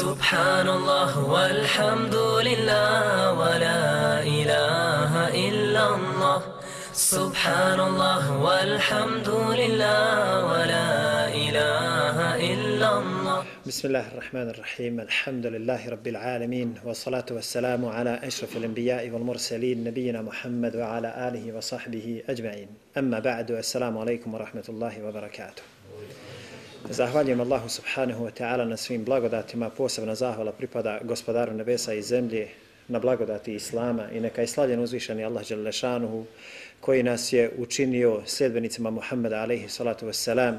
سبحان الله والحمد لله ولا إله إلا الله. سبحان الله والحمد لله ولا إله إلا الله. بسم الله الرحمن الرحيم. الحمد لله رب العالمين والصلاة والسلام على أشرف الأنبياء والمرسلين نبينا محمد وعلى آله وصحبه أجمعين. أما بعد السلام عليكم ورحمة الله وبركاته. Zahvaljujem Allahu subhanahu wa ta'ala na svim blagodatima, posebna zahvala pripada gospodaru nebesa i zemlje na blagodati Islama i neka je slavljen uzvišeni Allah Đalešanuhu koji nas je učinio sljedbenicima Muhammeda alaihi salatu wassalam,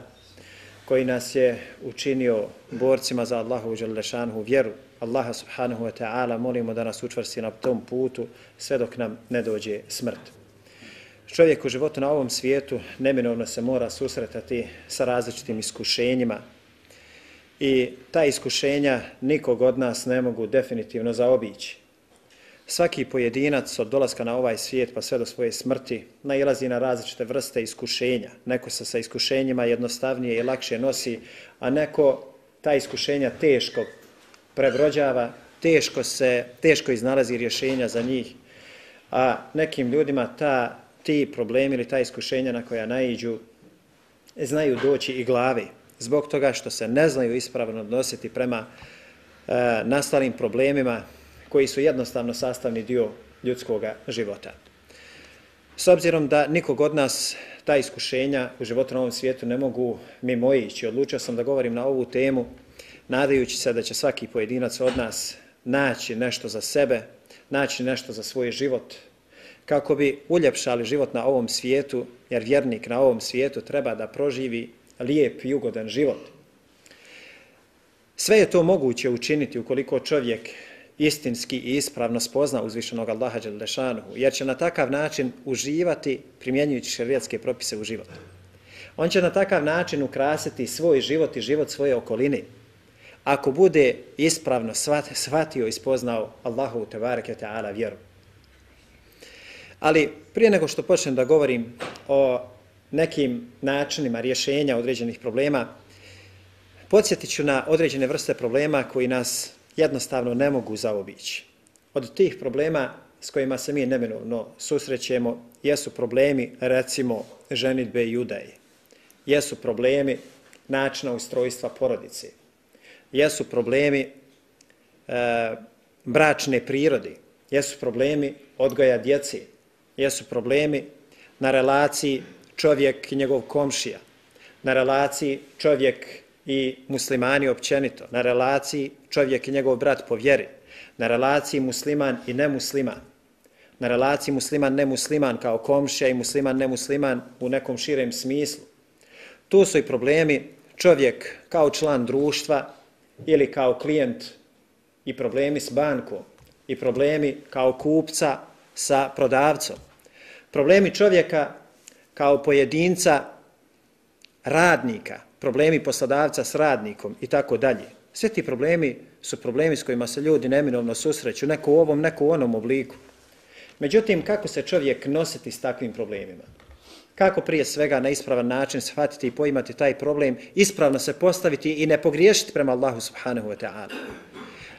koji nas je učinio borcima za Allahu Đalešanuhu vjeru. Allaha subhanahu wa ta'ala molimo da nas učvrsti na tom putu sve dok nam ne dođe smrt. Čovjek u životu na ovom svijetu neminovno se mora susretati sa različitim iskušenjima i ta iskušenja nikog od nas ne mogu definitivno zaobići. Svaki pojedinac od dolaska na ovaj svijet pa sve do svoje smrti nailazi na različite vrste iskušenja. Neko se sa iskušenjima jednostavnije i lakše nosi, a neko ta iskušenja teško prebrođava, teško se teško iznalazi rješenja za njih, a nekim ljudima ta ti problemi ili ta iskušenja na koja naiđu znaju doći i glavi zbog toga što se ne znaju ispravno odnositi prema e, nastalim problemima koji su jednostavno sastavni dio ljudskog života. S obzirom da nikog od nas ta iskušenja u životu na ovom svijetu ne mogu mimo ići, odlučio sam da govorim na ovu temu nadajući se da će svaki pojedinac od nas naći nešto za sebe, naći nešto za svoj život, kako bi uljepšali život na ovom svijetu, jer vjernik na ovom svijetu treba da proživi lijep i ugodan život. Sve je to moguće učiniti ukoliko čovjek istinski i ispravno spozna uzvišenog Allaha Đelešanuhu, jer će na takav način uživati primjenjujući šarijetske propise u životu. On će na takav način ukrasiti svoj život i život svoje okoline. Ako bude ispravno shvatio i spoznao Allahu Tebareke Teala vjeru. Ali prije nego što počnem da govorim o nekim načinima rješenja određenih problema, podsjetit ću na određene vrste problema koji nas jednostavno ne mogu zaobići. Od tih problema s kojima se mi neminovno susrećemo jesu problemi, recimo, ženitbe i judaje. Jesu problemi načina ustrojstva porodice. Jesu problemi e, bračne prirode. Jesu problemi odgoja djece jesu problemi na relaciji čovjek i njegov komšija, na relaciji čovjek i muslimani općenito, na relaciji čovjek i njegov brat po vjeri, na relaciji musliman i nemusliman, na relaciji musliman nemusliman kao komšija i musliman nemusliman u nekom širem smislu. Tu su i problemi čovjek kao član društva ili kao klijent i problemi s bankom i problemi kao kupca sa prodavcom. Problemi čovjeka kao pojedinca radnika, problemi poslodavca s radnikom i tako dalje. Sve ti problemi su problemi s kojima se ljudi neminovno susreću, neko u ovom, neko u onom obliku. Međutim, kako se čovjek nositi s takvim problemima? Kako prije svega na ispravan način shvatiti i poimati taj problem, ispravno se postaviti i ne pogriješiti prema Allahu subhanahu wa ta'ala?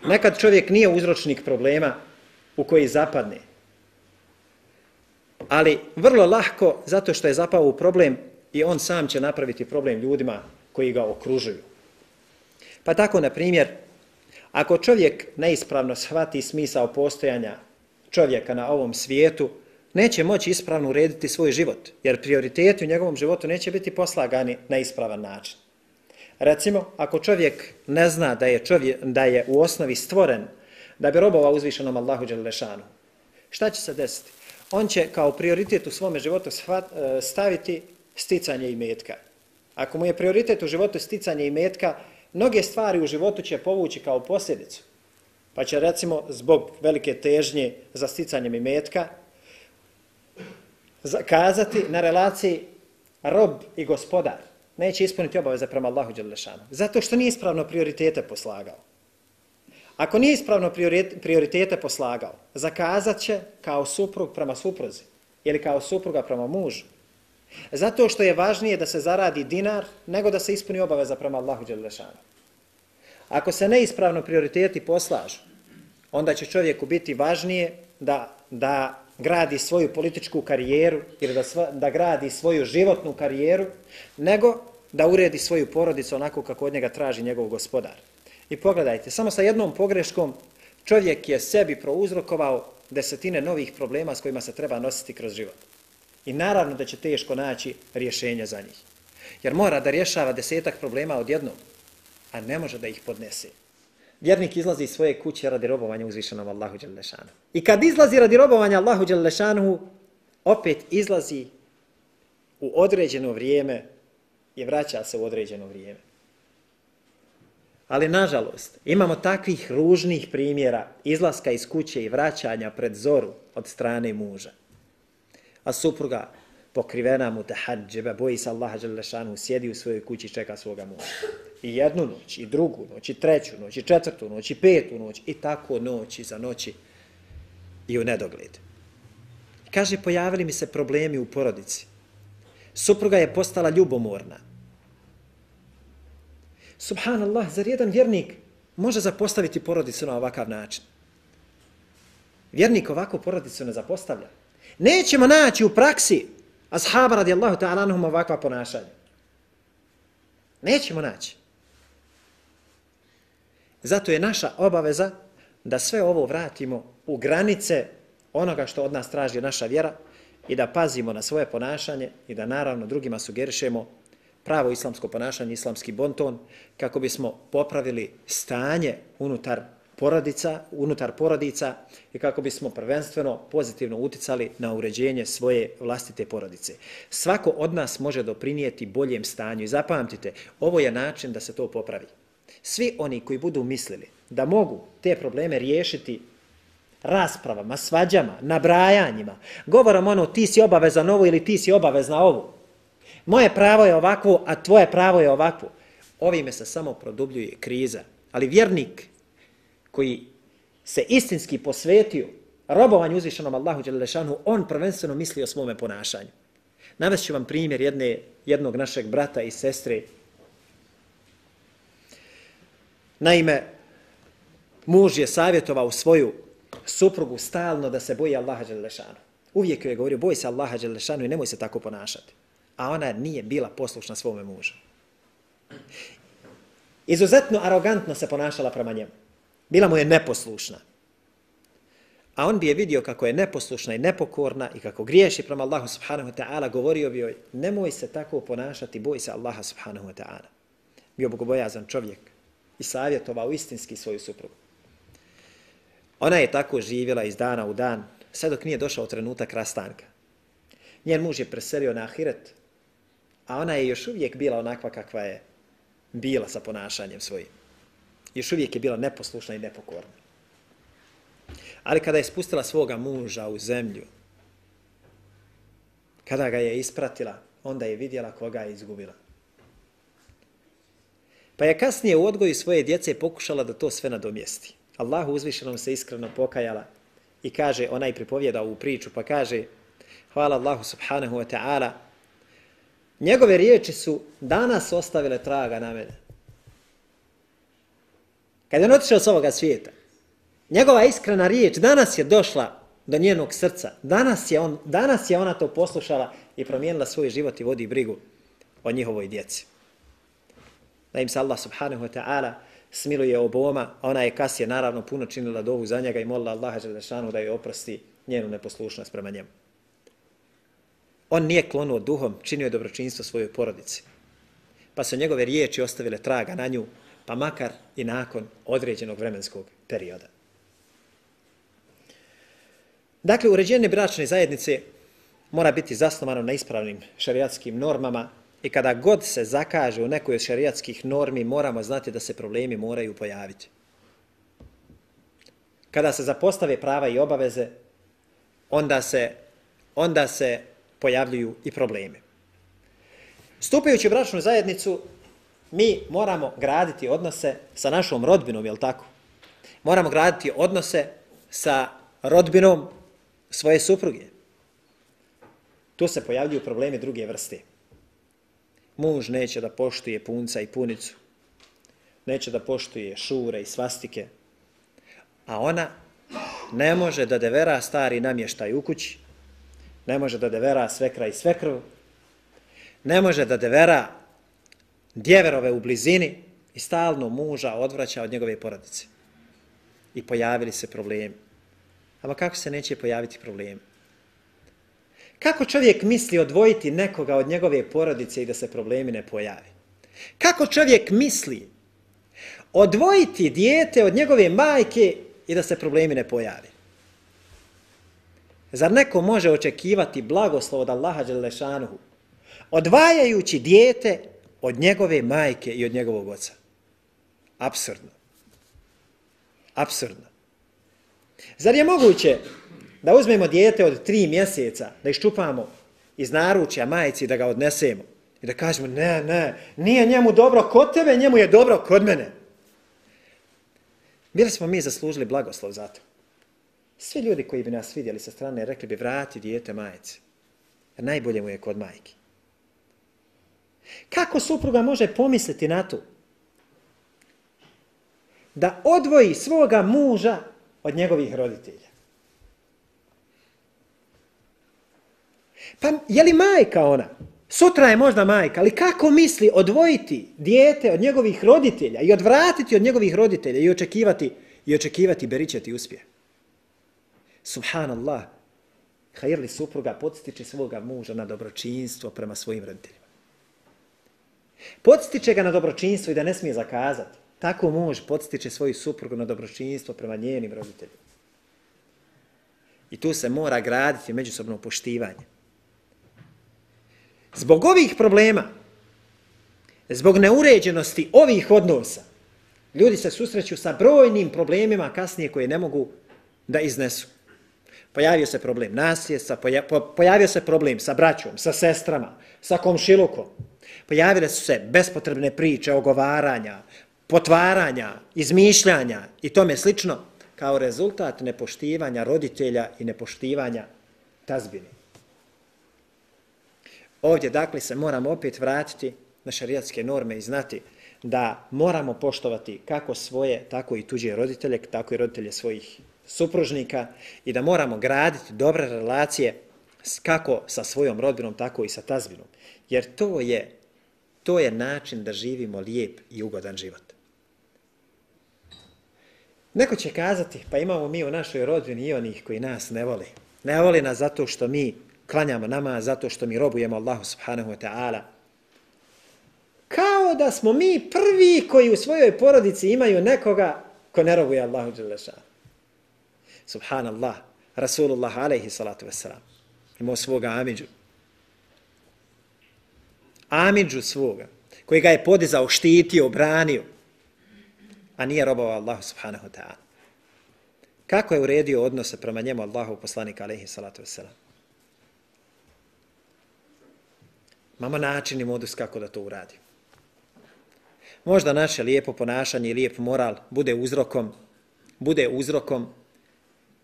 Nekad čovjek nije uzročnik problema u koji zapadne, ali vrlo lahko zato što je zapao u problem i on sam će napraviti problem ljudima koji ga okružuju. Pa tako, na primjer, ako čovjek neispravno shvati smisao postojanja čovjeka na ovom svijetu, neće moći ispravno urediti svoj život, jer prioriteti u njegovom životu neće biti poslagani na ispravan način. Recimo, ako čovjek ne zna da je, čovjek, da je u osnovi stvoren da bi robovao uzvišenom Allahu Đelešanu, šta će se desiti? On će kao prioritet u svome životu e, staviti sticanje i metka. Ako mu je prioritet u životu sticanje i metka, mnoge stvari u životu će povući kao posljedicu. Pa će recimo zbog velike težnje za sticanjem i metka kazati na relaciji rob i gospodar. Neće ispuniti obaveze prema Allahu Đelešanu. Zato što nije ispravno prioritete poslagao. Ako nije ispravno prioritete poslagao, zakazat će kao suprug prema supruzi ili kao supruga prema mužu. Zato što je važnije da se zaradi dinar nego da se ispuni obaveza prema Allahu Đelešanu. Ako se neispravno prioriteti poslažu, onda će čovjeku biti važnije da, da gradi svoju političku karijeru ili da, sva, da gradi svoju životnu karijeru, nego da uredi svoju porodicu onako kako od njega traži njegov gospodar. I pogledajte, samo sa jednom pogreškom čovjek je sebi prouzrokovao desetine novih problema s kojima se treba nositi kroz život. I naravno da će teško naći rješenje za njih. Jer mora da rješava desetak problema odjednom, a ne može da ih podnese. Vjernik izlazi iz svoje kuće radi robovanja uzvišenom Allahu Đelešanu. I kad izlazi radi robovanja Allahu Đelešanu, opet izlazi u određeno vrijeme i vraća se u određeno vrijeme. Ali nažalost, imamo takvih ružnih primjera izlaska iz kuće i vraćanja pred zoru od strane muža. A supruga pokrivena mu te boji se Allaha Đelešanu, sjedi u svojoj kući i čeka svoga muža. I jednu noć, i drugu noć, i treću noć, i četvrtu noć, i petu noć, i tako noći za noći i u nedogled. Kaže, pojavili mi se problemi u porodici. Supruga je postala ljubomorna. Subhanallah, zar jedan vjernik može zapostaviti porodicu na ovakav način? Vjernik ovako porodicu ne zapostavlja. Nećemo naći u praksi ashaba radijallahu ta'ala anhum ovakva ponašanja. Nećemo naći. Zato je naša obaveza da sve ovo vratimo u granice onoga što od nas traži naša vjera i da pazimo na svoje ponašanje i da naravno drugima sugerišemo pravo islamsko ponašanje, islamski bonton, kako bismo popravili stanje unutar porodica, unutar porodica i kako bismo prvenstveno pozitivno uticali na uređenje svoje vlastite porodice. Svako od nas može doprinijeti boljem stanju i zapamtite, ovo je način da se to popravi. Svi oni koji budu mislili da mogu te probleme riješiti raspravama, svađama, nabrajanjima, govorom ono ti si obavezan ovo ili ti si obavezna ovo, moje pravo je ovakvo, a tvoje pravo je ovakvo, ovime se samo produbljuje kriza. Ali vjernik koji se istinski posvetio robovanju uzvišenom Allahu Đelešanu, on prvenstveno misli o svome ponašanju. Navest ću vam primjer jedne, jednog našeg brata i sestre. Naime, muž je savjetovao svoju suprugu stalno da se boji Allaha Đelešanu. Uvijek je govorio, boj se Allaha Đelešanu i nemoj se tako ponašati. A ona nije bila poslušna svome mužu. Izuzetno arogantno se ponašala prema njemu. Bila mu je neposlušna. A on bi je vidio kako je neposlušna i nepokorna i kako griješi prema Allahu subhanahu wa ta'ala, govorio bi joj, nemoj se tako ponašati, boj se Allaha subhanahu wa ta'ala. Bio bogobojazan čovjek i savjetovao istinski svoju suprugu. Ona je tako živjela iz dana u dan, sve dok nije došao trenutak rastanka. Njen muž je preselio na ahiret, a ona je još uvijek bila onakva kakva je bila sa ponašanjem svojim još uvijek je bila neposlušna i nepokorna. Ali kada je spustila svoga muža u zemlju, kada ga je ispratila, onda je vidjela koga je izgubila. Pa je kasnije u odgoju svoje djece pokušala da to sve nadomjesti. Allahu uzvišenom se iskreno pokajala i kaže, ona je pripovjeda ovu priču, pa kaže, hvala Allahu subhanahu wa ta'ala, njegove riječi su danas ostavile traga na mene. Kad je on otišao s ovoga svijeta, njegova iskrena riječ danas je došla do njenog srca. Danas je, on, danas je ona to poslušala i promijenila svoj život i vodi brigu o njihovoj djeci. Da im se Allah subhanahu wa ta'ala smiluje oboma, a ona je kasije naravno puno činila dovu za njega i molila Allaha Želešanu da joj oprosti njenu neposlušnost prema njemu. On nije klonuo duhom, činio je dobročinstvo svojoj porodici. Pa su njegove riječi ostavile traga na nju pa makar i nakon određenog vremenskog perioda. Dakle, uređenje bračne zajednice mora biti zasnovano na ispravnim šariatskim normama i kada god se zakaže u nekoj od šariatskih normi, moramo znati da se problemi moraju pojaviti. Kada se zapostave prava i obaveze, onda se, onda se pojavljuju i problemi. Stupajući u bračnu zajednicu, mi moramo graditi odnose sa našom rodbinom, je tako? Moramo graditi odnose sa rodbinom svoje supruge. Tu se pojavljuju problemi druge vrste. Muž neće da poštuje punca i punicu. neće da poštuje šure i svastike, a ona ne može da devera stari namještaj u kući, ne može da devera svekra i svekrv, ne može da devera djeverove u blizini i stalno muža odvraća od njegove porodice. I pojavili se problemi. Ama kako se neće pojaviti problemi? Kako čovjek misli odvojiti nekoga od njegove porodice i da se problemi ne pojave? Kako čovjek misli odvojiti dijete od njegove majke i da se problemi ne pojave? Zar neko može očekivati blagoslov od Allaha Đelešanuhu odvajajući dijete od njegove majke i od njegovog oca? Absurdno. Absurdno. Zar je moguće da uzmemo dijete od tri mjeseca, da iščupamo iz naručja majici da ga odnesemo i da kažemo ne, ne, nije njemu dobro kod tebe, njemu je dobro kod mene. Bili smo mi zaslužili blagoslov za to. Svi ljudi koji bi nas vidjeli sa strane rekli bi vrati dijete majice. Jer najbolje mu je kod majke. Kako supruga može pomisliti na to? Da odvoji svoga muža od njegovih roditelja. Pa je li majka ona? Sutra je možda majka, ali kako misli odvojiti dijete od njegovih roditelja i odvratiti od njegovih roditelja i očekivati, i očekivati beričati uspjeh? Subhanallah, hajr li supruga podstiče svoga muža na dobročinstvo prema svojim roditeljima? Podstiče ga na dobročinstvo i da ne smije zakazati. Tako muž podstiče svoju suprugu na dobročinstvo prema njenim roditeljima. I tu se mora graditi međusobno poštivanje. Zbog ovih problema, zbog neuređenosti ovih odnosa, ljudi se susreću sa brojnim problemima kasnije koje ne mogu da iznesu. Pojavio se problem nasljedstva, pojavio se problem sa braćom, sa sestrama, sa komšilukom. Pojavile su se bespotrebne priče, ogovaranja, potvaranja, izmišljanja i tome slično, kao rezultat nepoštivanja roditelja i nepoštivanja tazbine. Ovdje, dakle, se moramo opet vratiti na šarijatske norme i znati da moramo poštovati kako svoje, tako i tuđe roditelje, tako i roditelje svojih supružnika i da moramo graditi dobre relacije kako sa svojom rodbinom, tako i sa tazbinom. Jer to je, to je način da živimo lijep i ugodan život. Neko će kazati, pa imamo mi u našoj rodbini i onih koji nas ne vole. Ne vole nas zato što mi klanjamo nama, zato što mi robujemo Allahu subhanahu wa ta'ala. Kao da smo mi prvi koji u svojoj porodici imaju nekoga ko ne robuje Allahu dželešanu. Subhanallah, Rasulullah alaihi salatu wasalam, imao svoga Amidžu. Amidžu svoga, koji ga je podizao, štitio, branio, a nije robovao Allahu subhanahu wa ta'ala. Kako je uredio odnose prema njemu Allahu poslanika alaihi salatu wasalam? Mamo način i modus kako da to uradi. Možda naše lijepo ponašanje i lijep moral bude uzrokom, bude uzrokom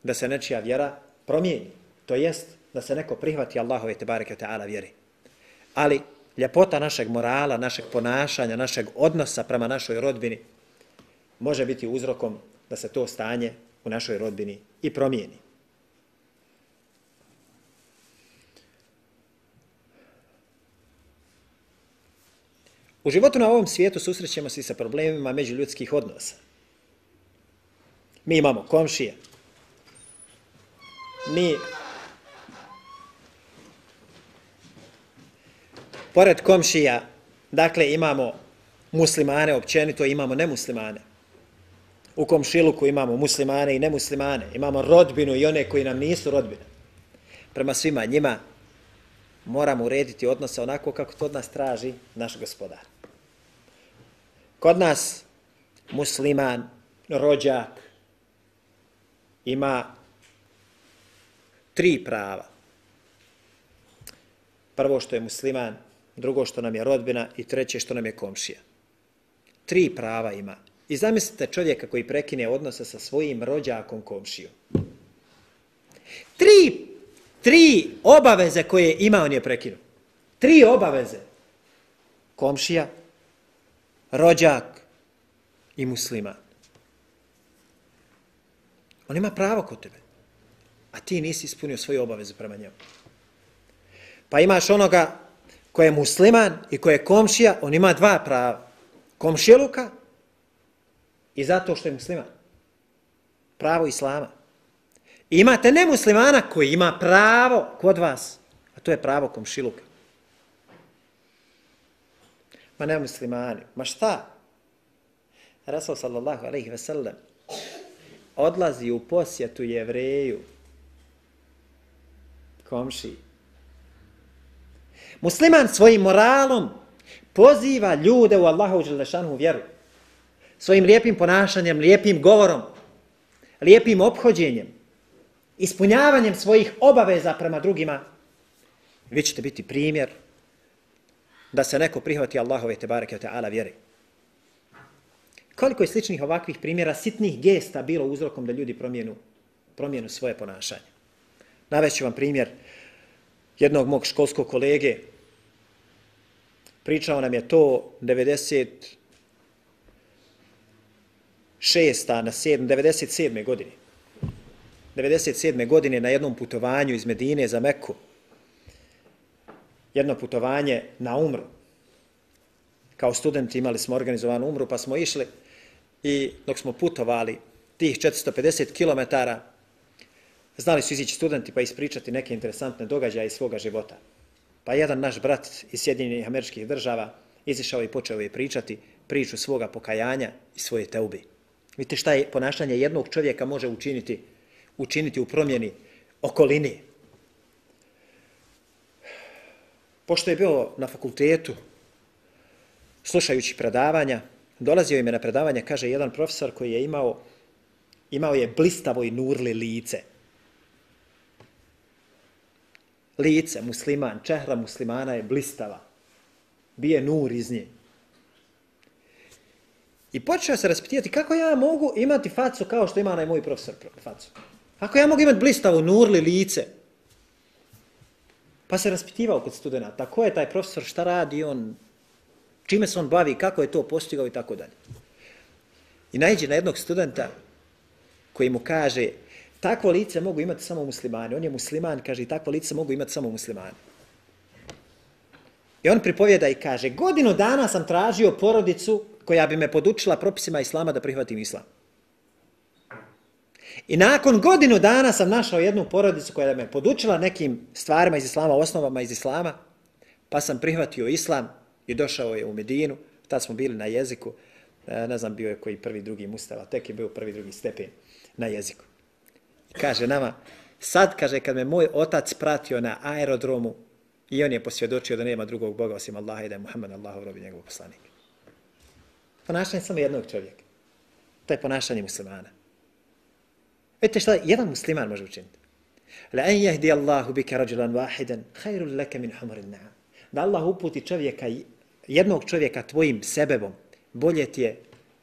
da se nečija vjera promijeni. To jest da se neko prihvati Allahove te bareke ta'ala vjeri. Ali ljepota našeg morala, našeg ponašanja, našeg odnosa prema našoj rodbini može biti uzrokom da se to stanje u našoj rodbini i promijeni. U životu na ovom svijetu susrećemo se sa problemima međuljudskih odnosa. Mi imamo komšije. Mi pored komšija, dakle, imamo muslimane općenito, imamo nemuslimane. U komšiluku imamo muslimane i nemuslimane. Imamo rodbinu i one koji nam nisu rodbine. Prema svima njima moramo urediti odnose onako kako to od nas traži naš gospodar. Kod nas musliman, rođak, ima tri prava. Prvo što je musliman, drugo što nam je rodbina i treće što nam je komšija. Tri prava ima. I zamislite čovjeka koji prekine odnose sa svojim rođakom komšijom. Tri, tri obaveze koje ima on je prekinuo. Tri obaveze. Komšija, rođak i musliman. On ima pravo kod tebe, a ti nisi ispunio svoju obavezu prema njemu. Pa imaš onoga ko je musliman i ko je komšija, on ima dva prava. Komšijeluka i zato što je musliman. Pravo islama. I imate nemuslimana koji ima pravo kod vas, a to je pravo komšiluka. Ma ne muslimani, ma šta? Rasul sallallahu alaihi ve sellem odlazi u posjetu jevreju, komši. Musliman svojim moralom poziva ljude u Allahu Đelešanu vjeru. Svojim lijepim ponašanjem, lijepim govorom, lijepim obhođenjem, ispunjavanjem svojih obaveza prema drugima, vi ćete biti primjer da se neko prihvati Allahove te bareke te ala vjeri. Koliko je sličnih ovakvih primjera, sitnih gesta bilo uzrokom da ljudi promijenu, promijenu svoje ponašanje. Naveću vam primjer jednog mog školskog kolege. Pričao nam je to 96. na 7, 97. godine. 97. godine na jednom putovanju iz Medine za Meku. Jedno putovanje na umru. Kao studenti imali smo organizovanu umru, pa smo išli i dok smo putovali tih 450 km, znali su izići studenti pa ispričati neke interesantne događaje iz svoga života. Pa jedan naš brat iz Sjedinjenih američkih država izišao i počeo je pričati priču svoga pokajanja i svoje teubi. Vidite šta je ponašanje jednog čovjeka može učiniti, učiniti u promjeni okolini. Pošto je bio na fakultetu, slušajući predavanja, dolazio im je na predavanje, kaže jedan profesor koji je imao, imao je blistavo i nurli lice. Lice, musliman, čehra muslimana je blistava. Bije nur iz nje. I počeo se raspitivati kako ja mogu imati facu kao što ima onaj moj profesor facu. Kako ja mogu imati blistavo, nurli lice? Pa se raspitivao kod studenta. Ko je taj profesor, šta radi on, čime se on bavi, kako je to postigao i tako dalje. I najđe na jednog studenta koji mu kaže, takvo lice mogu imati samo muslimani. On je musliman, kaže, i takvo lice mogu imati samo muslimani. I on pripovjeda i kaže, godinu dana sam tražio porodicu koja bi me podučila propisima islama da prihvatim islam. I nakon godinu dana sam našao jednu porodicu koja me podučila nekim stvarima iz islama, osnovama iz islama, pa sam prihvatio islam i došao je u Medinu, tad smo bili na jeziku, e, ne znam bio je koji prvi, drugi mustava, tek je bio prvi, drugi stepen na jeziku. Kaže nama, sad, kaže, kad me moj otac pratio na aerodromu i on je posvjedočio da nema drugog Boga osim Allaha i da je Muhammed Allahov rob i njegov poslanik. Ponašanje samo jednog čovjeka. To je ponašanje muslimana. Vidite šta jedan musliman može učiniti? La en jehdi Allahu bika rađulan wahidan khairul leke min humurin na'am. Da Allah uputi čovjeka jednog čovjeka tvojim sebebom, bolje ti je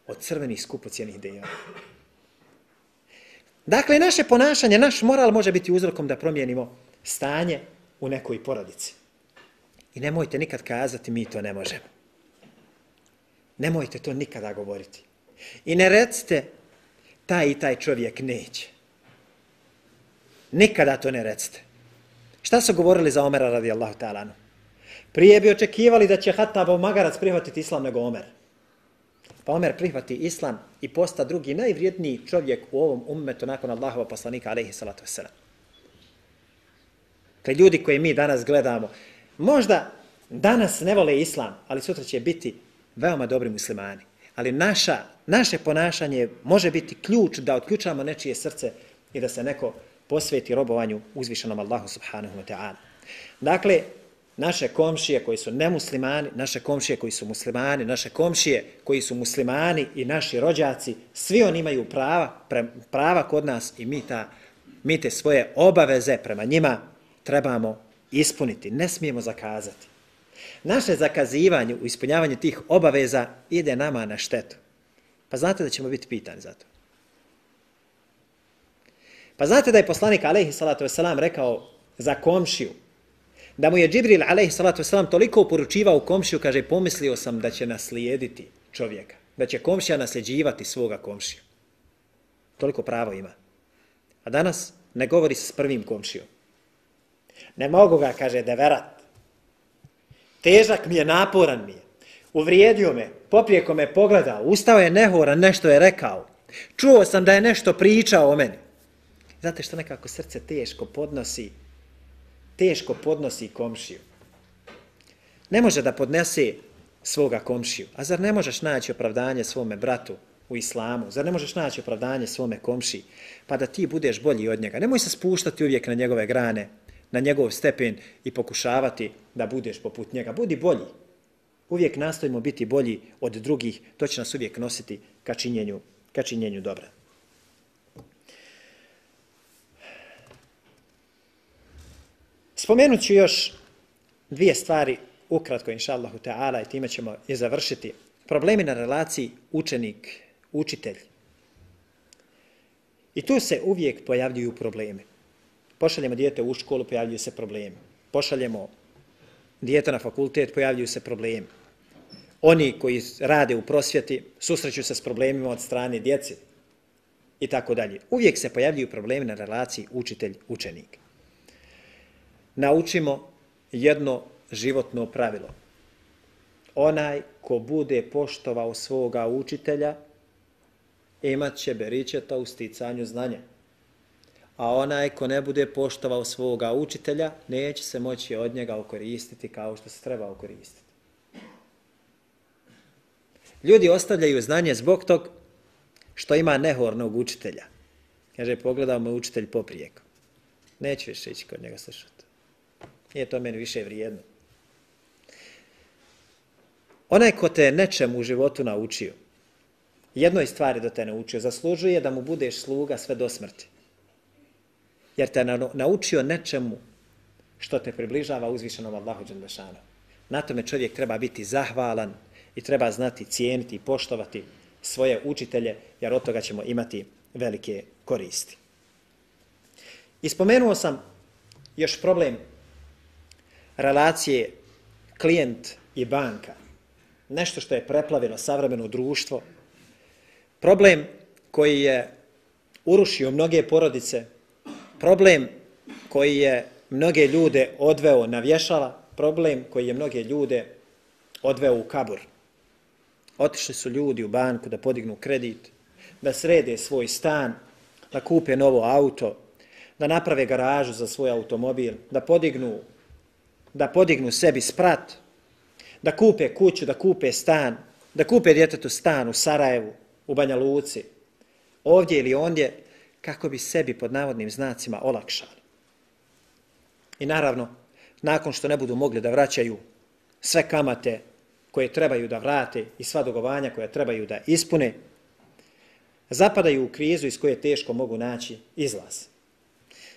od crvenih skupocijenih dejava. Dakle, naše ponašanje, naš moral može biti uzrokom da promijenimo stanje u nekoj porodici. I nemojte nikad kazati mi to ne možemo. Nemojte to nikada govoriti. I ne recite taj i taj čovjek neće. Nikada to ne recite. Šta su govorili za Omera radijallahu ta'ala? Prije bi očekivali da će Hatabov magarac prihvatiti islam nego Omer. Pa Omer prihvati islam i posta drugi najvrijedniji čovjek u ovom ummetu nakon Allahova poslanika, alaihi salatu wasalam. Te ljudi koje mi danas gledamo, možda danas ne vole islam, ali sutra će biti veoma dobri muslimani. Ali naša, naše ponašanje može biti ključ da otključamo nečije srce i da se neko posveti robovanju uzvišenom Allahu subhanahu wa ta'ala. Dakle, naše komšije koji su nemuslimani, naše komšije koji su muslimani, naše komšije koji su muslimani i naši rođaci, svi oni imaju prava, pre, prava kod nas i mi, ta, mi te svoje obaveze prema njima trebamo ispuniti, ne smijemo zakazati. Naše zakazivanje u ispunjavanju tih obaveza ide nama na štetu. Pa znate da ćemo biti pitani za to. Pa znate da je poslanik alaihi salatu wasalam rekao za komšiju, da mu je Džibril alaihi salatu wasalam toliko uporučivao komšiju, kaže, pomislio sam da će naslijediti čovjeka. da će komšija nasljeđivati svoga komšija. Toliko pravo ima. A danas ne govori se s prvim komšijom. Ne mogu ga, kaže, deverat. Težak mi je, naporan mi je. Uvrijedio me, poprijeko me pogledao, ustao je nehoran, nešto je rekao. Čuo sam da je nešto pričao o meni. Znate što nekako srce teško podnosi, teško podnosi komšiju. Ne može da podnese svoga komšiju. A zar ne možeš naći opravdanje svome bratu u islamu? Zar ne možeš naći opravdanje svome komšiji? Pa da ti budeš bolji od njega. Nemoj se spuštati uvijek na njegove grane, na njegov stepen i pokušavati da budeš poput njega. Budi bolji. Uvijek nastojimo biti bolji od drugih. To će nas uvijek nositi ka činjenju, ka činjenju dobra. Spomenut ću još dvije stvari ukratko, inša Allahu ta'ala, i time ćemo je završiti. Problemi na relaciji učenik-učitelj. I tu se uvijek pojavljuju problemi. Pošaljemo dijete u školu, pojavljuju se problemi. Pošaljemo dijete na fakultet, pojavljuju se problemi. Oni koji rade u prosvjeti susreću se s problemima od strane djece i tako dalje. Uvijek se pojavljuju problemi na relaciji učitelj-učenik. Naučimo jedno životno pravilo. Onaj ko bude poštovao svoga učitelja, imat će beričeta u sticanju znanja. A onaj ko ne bude poštovao svoga učitelja, neće se moći od njega okoristiti kao što se treba okoristiti. Ljudi ostavljaju znanje zbog tog što ima nehornog učitelja. Kaže, pogledao me učitelj poprijeko. Neću više ići kod njega slušati. Nije to meni više vrijedno. Onaj ko te nečem u životu naučio, jednoj stvari da te naučio, zaslužuje da mu budeš sluga sve do smrti. Jer te naučio nečemu što te približava uzvišenom Allahu Đandešanu. Na tome čovjek treba biti zahvalan i treba znati, cijeniti i poštovati svoje učitelje, jer od toga ćemo imati velike koristi. Ispomenuo sam još problem relacije klijent i banka. Nešto što je preplavilo savremeno društvo, problem koji je urušio mnoge porodice, problem koji je mnoge ljude odveo na vješala, problem koji je mnoge ljude odveo u kabur. Otišli su ljudi u banku da podignu kredit, da srede svoj stan, da kupe novo auto, da naprave garažu za svoj automobil, da podignu, da podignu sebi sprat, da kupe kuću, da kupe stan, da kupe djetetu stan u Sarajevu, u Banja Luci, ovdje ili ondje, kako bi sebi pod navodnim znacima olakšali. I naravno, nakon što ne budu mogli da vraćaju sve kamate koje trebaju da vrate i sva dogovanja koja trebaju da ispune, zapadaju u krizu iz koje teško mogu naći izlaz.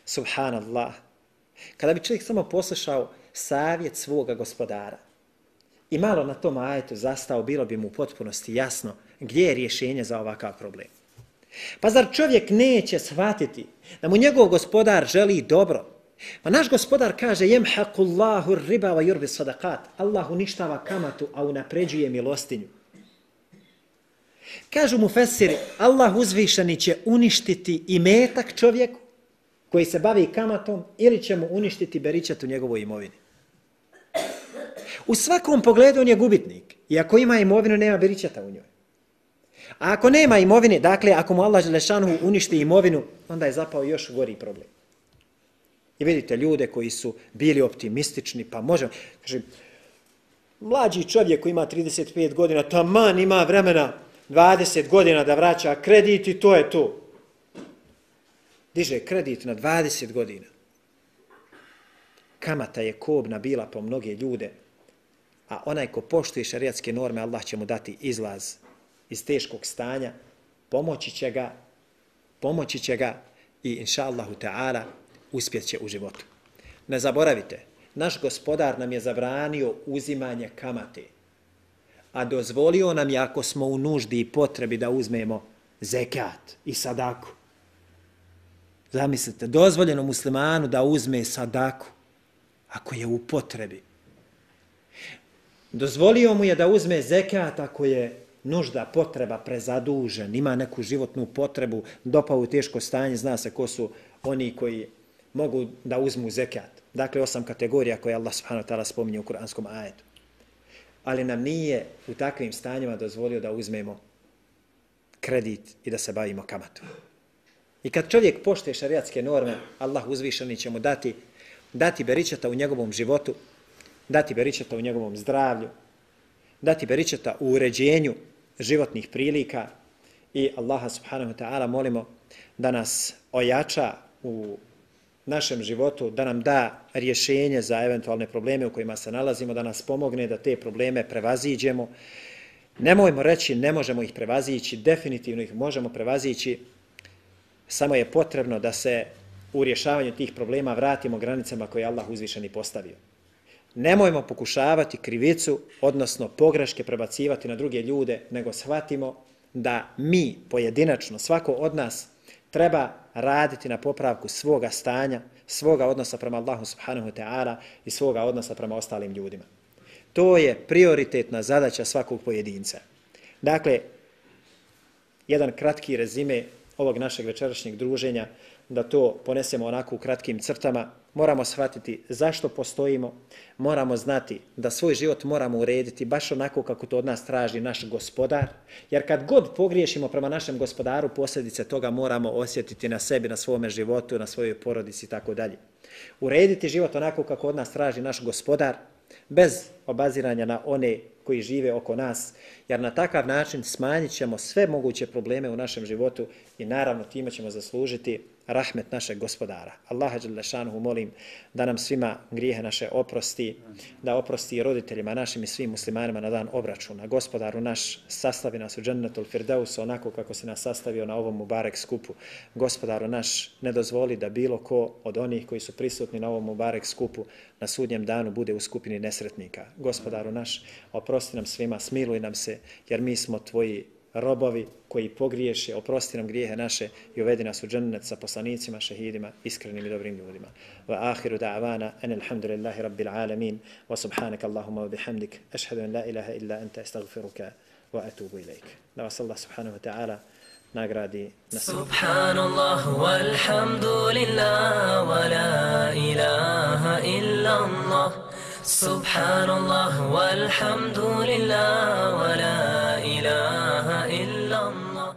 Subhanallah. Kada bi čovjek samo poslušao savjet svoga gospodara, i malo na tom ajetu zastao, bilo bi mu u potpunosti jasno gdje je rješenje za ovakav problem. Pa zar čovjek neće shvatiti da mu njegov gospodar želi dobro? Pa naš gospodar kaže jem hakullahu riba wa yurbi sadakat. Allah uništava kamatu, a unapređuje milostinju. Kažu mu fesiri, Allah uzvišani će uništiti i metak čovjeku koji se bavi kamatom ili će mu uništiti beričat u njegovoj imovini. U svakom pogledu on je gubitnik. I ako ima imovinu, nema beričeta u njoj. A ako nema imovine, dakle, ako mu Allah Želešanu uništi imovinu, onda je zapao još gori problem. I vidite ljude koji su bili optimistični, pa možemo, Kaže, mlađi čovjek koji ima 35 godina, taman ima vremena 20 godina da vraća kredit i to je to. Diže kredit na 20 godina. Kamata je kobna bila po mnoge ljude, a onaj ko poštuje šariatske norme, Allah će mu dati izlaz iz teškog stanja, pomoći će ga, pomoći će ga i inša Allahu ta'ala uspjet će u životu. Ne zaboravite, naš gospodar nam je zabranio uzimanje kamate, a dozvolio nam je ako smo u nuždi i potrebi da uzmemo zekat i sadaku. Zamislite, dozvoljeno muslimanu da uzme sadaku ako je u potrebi. Dozvolio mu je da uzme zekat ako je nužda, potreba, prezadužen, ima neku životnu potrebu, dopao u teško stanje, zna se ko su oni koji mogu da uzmu zekat. Dakle, osam kategorija koje Allah subhanahu wa ta'ala spominje u kuranskom ajetu. Ali nam nije u takvim stanjima dozvolio da uzmemo kredit i da se bavimo kamatom. I kad čovjek poštuje šariatske norme, Allah uzvišeni će mu dati, dati beričeta u njegovom životu, dati beričeta u njegovom zdravlju, dati beričeta u uređenju životnih prilika i Allaha subhanahu wa ta'ala molimo da nas ojača u našem životu, da nam da rješenje za eventualne probleme u kojima se nalazimo, da nas pomogne da te probleme prevaziđemo. Nemojmo reći ne možemo ih prevazići, definitivno ih možemo prevazići, samo je potrebno da se u rješavanju tih problema vratimo granicama koje Allah uzvišeni postavio. Nemojmo pokušavati krivicu, odnosno pogreške prebacivati na druge ljude, nego shvatimo da mi pojedinačno, svako od nas, treba raditi na popravku svoga stanja, svoga odnosa prema Allahu subhanahu ta'ala i svoga odnosa prema ostalim ljudima. To je prioritetna zadaća svakog pojedinca. Dakle, jedan kratki rezime ovog našeg večerašnjeg druženja, da to ponesemo onako u kratkim crtama, moramo shvatiti zašto postojimo, moramo znati da svoj život moramo urediti baš onako kako to od nas traži naš gospodar, jer kad god pogriješimo prema našem gospodaru, posljedice toga moramo osjetiti na sebi, na svome životu, na svojoj porodici i tako dalje. Urediti život onako kako od nas traži naš gospodar, bez obaziranja na one koji žive oko nas, jer na takav način smanjit ćemo sve moguće probleme u našem životu i naravno time ćemo zaslužiti rahmet našeg gospodara. Allaha Đelešanuhu molim da nam svima grijehe naše oprosti, da oprosti roditeljima našim i svim muslimanima na dan obračuna. Gospodaru naš sastavi nas u džennetul firdeus onako kako se nas sastavio na ovom Mubarek skupu. Gospodaru naš ne dozvoli da bilo ko od onih koji su prisutni na ovom Mubarek skupu na sudnjem danu bude u skupini nesretnika. Gospodaru naš, oprosti nam svima, smiluj nam se, jer mi smo tvoji robovi koji pogriješe, oprosti nam grijehe naše i uvedi nas u džennet sa poslanicima, šehidima, iskrenim i dobrim ljudima. Wa ahiru da'vana, an alhamdulillahi rabbil alamin, wa subhanaka Allahumma wa bihamdik, ašhadu an la ilaha illa anta astaghfiruka wa atubu ilaik. Da vas Allah subhanahu wa ta'ala nagradi na svijetu. Subhanallah walhamdulillah wa la ilaha illa Allah. Subhanallah walhamdulillah wa la ilaha